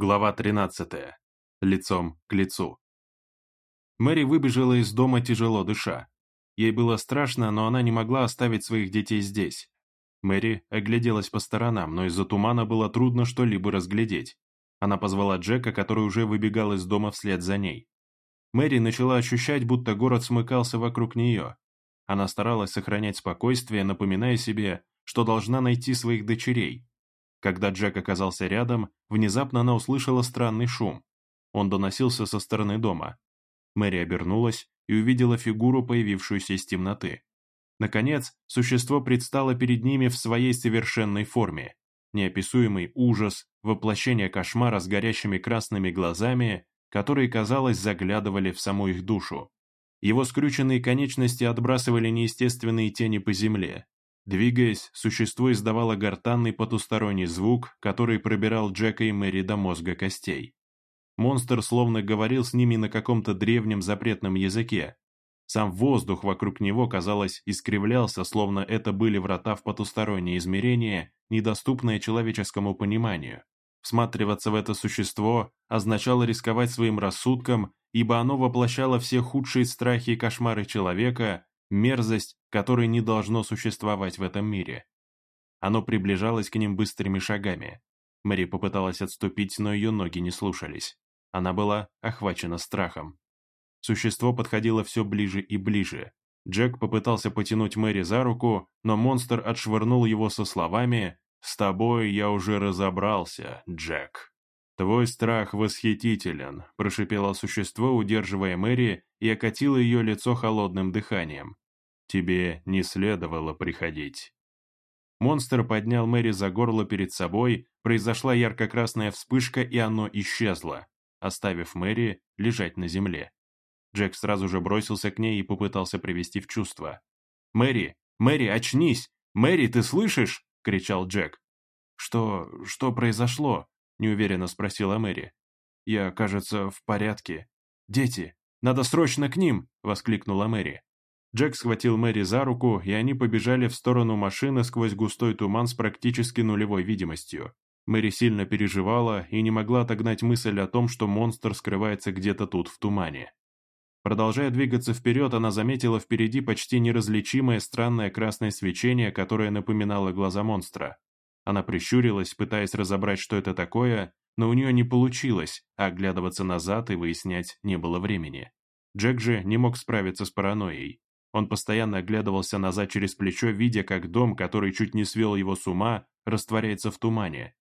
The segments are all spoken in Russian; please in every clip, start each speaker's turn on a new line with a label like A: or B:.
A: Глава 13. Лицом к лицу. Мэри выбежала из дома тяжело дыша. Ей было страшно, но она не могла оставить своих детей здесь. Мэри огляделась по сторонам, но из-за тумана было трудно что-либо разглядеть. Она позвала Джека, который уже выбегал из дома вслед за ней. Мэри начала ощущать, будто город смыкался вокруг нее. Она старалась сохранять спокойствие, напоминая себе, что должна найти своих дочерей, когда Джек оказался рядом, внезапно она услышала странный шум. Он доносился со стороны дома. Мэри обернулась и увидела фигуру, появившуюся из темноты. Наконец, существо предстало перед ними в своей совершенной форме. Неописуемый ужас, воплощение кошмара с горящими красными глазами, которые, казалось, заглядывали в саму их душу. Его скрюченные конечности отбрасывали неестественные тени по земле, Двигаясь, существо издавало гортанный потусторонний звук, который пробирал Джека и Мэри до мозга костей. Монстр словно говорил с ними на каком-то древнем запретном языке. Сам воздух вокруг него, казалось, искривлялся, словно это были врата в потустороннее измерение, недоступное человеческому пониманию. Всматриваться в это существо означало рисковать своим рассудком, ибо оно воплощало все худшие страхи и кошмары человека, мерзость, которой не должно существовать в этом мире. Оно приближалось к ним быстрыми шагами. Мэри попыталась отступить, но ее ноги не слушались. Она была охвачена страхом. Существо подходило все ближе и ближе. Джек попытался потянуть Мэри за руку, но монстр отшвырнул его со словами «С тобой я уже разобрался, Джек». «Твой страх восхитителен», – прошипело существо, удерживая Мэри, и окатило ее лицо холодным дыханием. Тебе не следовало приходить». Монстр поднял Мэри за горло перед собой, произошла ярко-красная вспышка, и оно исчезло, оставив Мэри лежать на земле. Джек сразу же бросился к ней и попытался привести в чувство. «Мэри! Мэри, очнись! Мэри, ты слышишь?» — кричал Джек. «Что... что произошло?» — неуверенно спросила Мэри. «Я, кажется, в порядке. Дети, надо срочно к ним!» — воскликнула Мэри. Джек схватил Мэри за руку, и они побежали в сторону машины сквозь густой туман с практически нулевой видимостью. Мэри сильно переживала и не могла отогнать мысль о том, что монстр скрывается где-то тут, в тумане. Продолжая двигаться вперед, она заметила впереди почти неразличимое странное красное свечение, которое напоминало глаза монстра. Она прищурилась, пытаясь разобрать, что это такое, но у нее не получилось, а оглядываться назад и выяснять не было времени. Джек же не мог справиться с паранойей. Он постоянно оглядывался назад через плечо, видя, как дом, который чуть не свел его с ума, растворяется в тумане.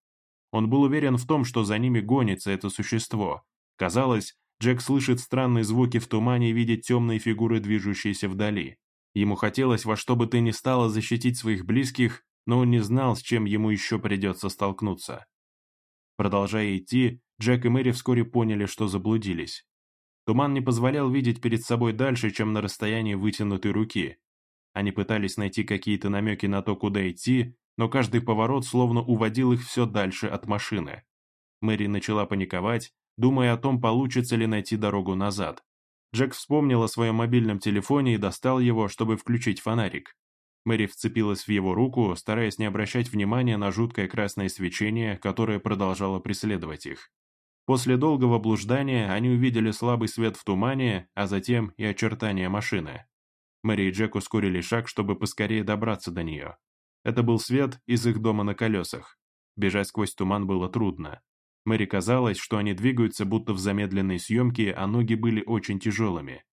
A: Он был уверен в том, что за ними гонится это существо. Казалось, Джек слышит странные звуки в тумане и видит темные фигуры, движущиеся вдали. Ему хотелось во что бы то ни стало защитить своих близких, но он не знал, с чем ему еще придется столкнуться. Продолжая идти, Джек и Мэри вскоре поняли, что заблудились. Туман не позволял видеть перед собой дальше, чем на расстоянии вытянутой руки. Они пытались найти какие-то намеки на то, куда идти, но каждый поворот словно уводил их все дальше от машины. Мэри начала паниковать, думая о том, получится ли найти дорогу назад. Джек вспомнил о своем мобильном телефоне и достал его, чтобы включить фонарик. Мэри вцепилась в его руку, стараясь не обращать внимания на жуткое красное свечение, которое продолжало преследовать их. После долгого блуждания они увидели слабый свет в тумане, а затем и очертания машины. Мэри и Джек ускорили шаг, чтобы поскорее добраться до нее. Это был свет из их дома на колесах. Бежать сквозь туман было трудно. Мэри казалось, что они двигаются будто в замедленной съемке, а ноги были очень тяжелыми.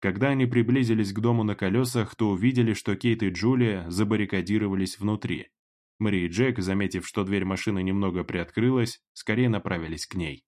A: Когда они приблизились к дому на колесах, то увидели, что Кейт и Джулия забаррикадировались внутри. Мэри и Джек, заметив, что дверь машины немного приоткрылась, скорее направились к ней.